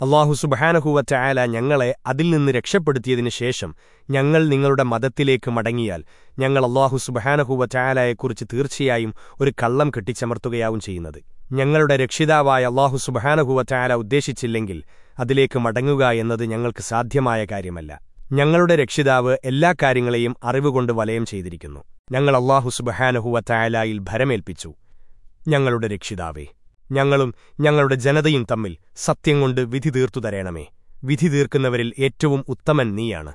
അള്ളാഹു സുബഹാനഹുവറ്റ ആല ഞങ്ങളെ അതിൽ നിന്ന് രക്ഷപ്പെടുത്തിയതിനു ശേഷം ഞങ്ങൾ നിങ്ങളുടെ മതത്തിലേക്ക് മടങ്ങിയാൽ ഞങ്ങൾ അള്ളാഹു സുബഹാനഹുവറ്റ ആലയെക്കുറിച്ച് തീർച്ചയായും ഒരു കള്ളം കെട്ടിച്ചമർത്തുകയാവും ചെയ്യുന്നത്. ഞങ്ങളുടെ രക്ഷിതാവായ അള്ളാഹു സുബഹാനഹുവറ്റ ആല ഉദ്ദേശിച്ചില്ലെങ്കിൽ അതിലേക്ക് മടങ്ങുക എന്നത് ഞങ്ങൾക്ക് സാധ്യമായ കാര്യമല്ല. ഞങ്ങളുടെ രക്ഷിതാവ് എല്ലാ കാര്യങ്ങളെയും അറിവുകൊണ്ട് വലയം ചെയ്തിരിക്കുന്നു. ഞങ്ങൾ അള്ളാഹു സുബഹാനഹുവറ്റ ആലായിൽ ഭരമേൽപ്പിച്ചു. ഞങ്ങളുടെ രക്ഷിതാവേ ഞങ്ങളും ഞങ്ങളുടെ ജനതയും തമ്മിൽ സത്യം കൊണ്ട് വിധി തീർത്തു തരേണമേ. വിധി തീർക്കുന്നവരിൽ ഏറ്റവും ഉത്തമൻ നീയാണ്.